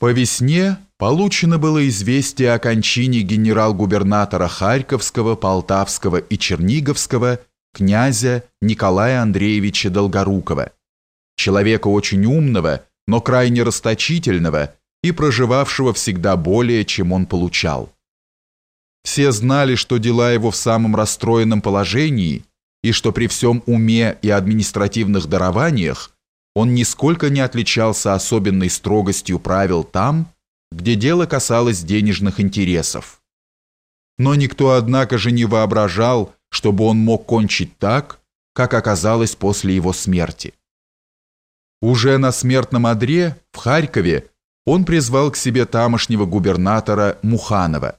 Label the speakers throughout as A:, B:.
A: По весне получено было известие о кончине генерал-губернатора Харьковского, Полтавского и Черниговского князя Николая Андреевича Долгорукова, человека очень умного, но крайне расточительного и проживавшего всегда более, чем он получал. Все знали, что дела его в самом расстроенном положении и что при всем уме и административных дарованиях он нисколько не отличался особенной строгостью правил там, где дело касалось денежных интересов. Но никто, однако же, не воображал, чтобы он мог кончить так, как оказалось после его смерти. Уже на смертном одре в Харькове он призвал к себе тамошнего губернатора Муханова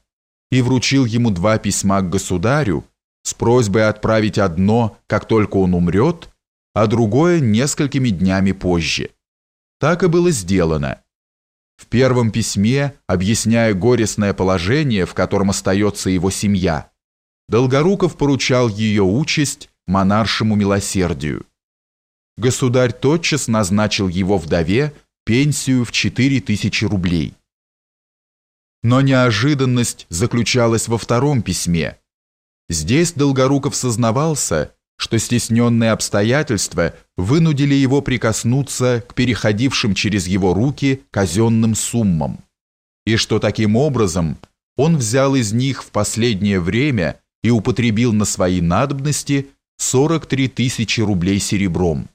A: и вручил ему два письма к государю с просьбой отправить одно, как только он умрет, а другое несколькими днями позже. Так и было сделано. В первом письме, объясняя горестное положение, в котором остается его семья, Долгоруков поручал ее участь монаршему милосердию. Государь тотчас назначил его вдове пенсию в 4000 рублей. Но неожиданность заключалась во втором письме. Здесь Долгоруков сознавался, что стесненные обстоятельства вынудили его прикоснуться к переходившим через его руки казенным суммам, и что таким образом он взял из них в последнее время и употребил на свои надобности 43 тысячи рублей серебром.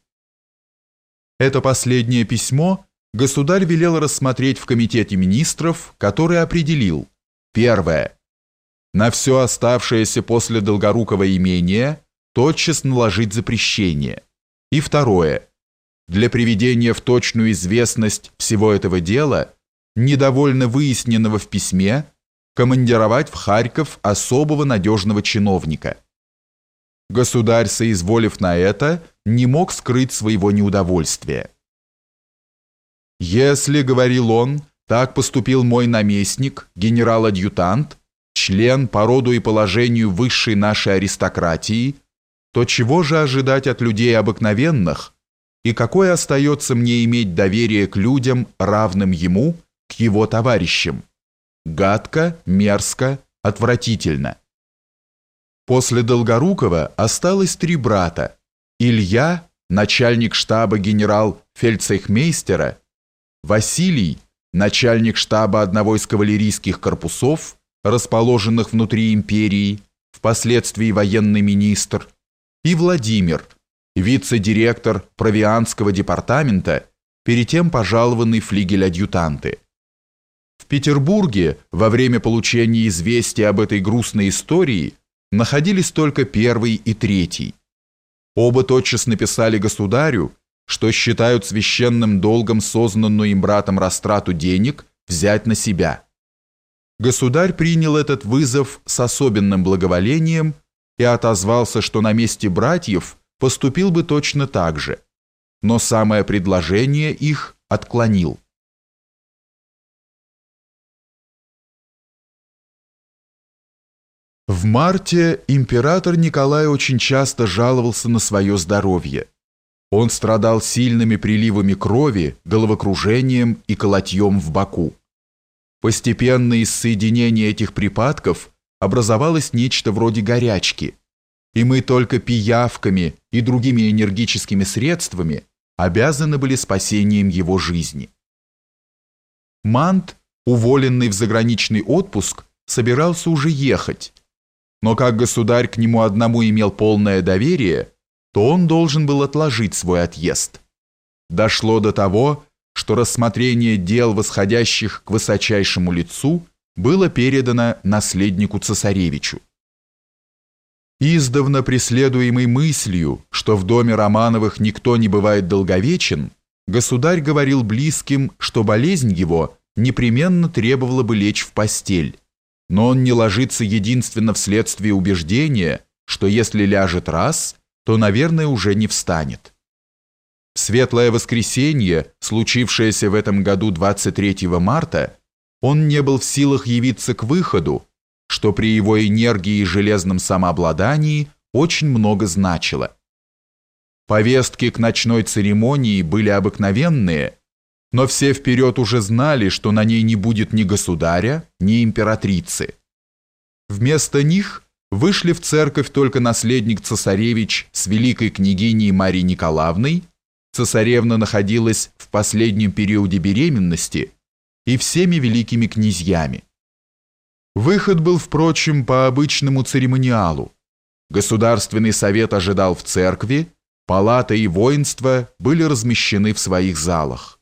A: Это последнее письмо государь велел рассмотреть в комитете министров, который определил первое на все оставшееся после Долгорукова имение тотчас наложить запрещение. И второе. Для приведения в точную известность всего этого дела, недовольно выясненного в письме, командировать в Харьков особого надежного чиновника. Государь, соизволив на это, не мог скрыть своего неудовольствия. «Если, — говорил он, — так поступил мой наместник, генерал-адъютант, член по роду и положению высшей нашей аристократии, то чего же ожидать от людей обыкновенных, и какое остается мне иметь доверие к людям, равным ему, к его товарищам? Гадко, мерзко, отвратительно. После Долгорукова осталось три брата. Илья, начальник штаба генерал фельдцейхмейстера, Василий, начальник штаба одного из кавалерийских корпусов, расположенных внутри империи, впоследствии военный министр, и Владимир, вице-директор Провианского департамента, перед тем пожалованный флигель-адъютанты. В Петербурге во время получения известия об этой грустной истории находились только первый и третий. Оба тотчас написали государю, что считают священным долгом сознанную им братом растрату денег взять на себя. Государь принял этот вызов с особенным благоволением и отозвался, что на месте братьев поступил бы точно так же, но самое предложение их отклонил. В марте император Николай очень часто жаловался на свое здоровье. Он страдал сильными приливами крови, головокружением и колотьем в боку. Постепенно из соединения этих припадков образовалось нечто вроде горячки, и мы только пиявками и другими энергическими средствами обязаны были спасением его жизни. Мант, уволенный в заграничный отпуск, собирался уже ехать, но как государь к нему одному имел полное доверие, то он должен был отложить свой отъезд. Дошло до того, что рассмотрение дел, восходящих к высочайшему лицу, было передано наследнику цесаревичу. Издавна преследуемый мыслью, что в доме Романовых никто не бывает долговечен, государь говорил близким, что болезнь его непременно требовала бы лечь в постель, но он не ложится единственно вследствие убеждения, что если ляжет раз, то, наверное, уже не встанет. В светлое воскресенье, случившееся в этом году 23 марта, он не был в силах явиться к выходу, что при его энергии и железном самообладании очень много значило. Повестки к ночной церемонии были обыкновенные, но все вперед уже знали, что на ней не будет ни государя, ни императрицы. Вместо них вышли в церковь только наследник цесаревич с великой княгиней Марией Николаевной, цесаревна находилась в последнем периоде беременности, и всеми великими князьями. Выход был, впрочем, по обычному церемониалу. Государственный совет ожидал в церкви, палата и воинство были размещены в своих залах.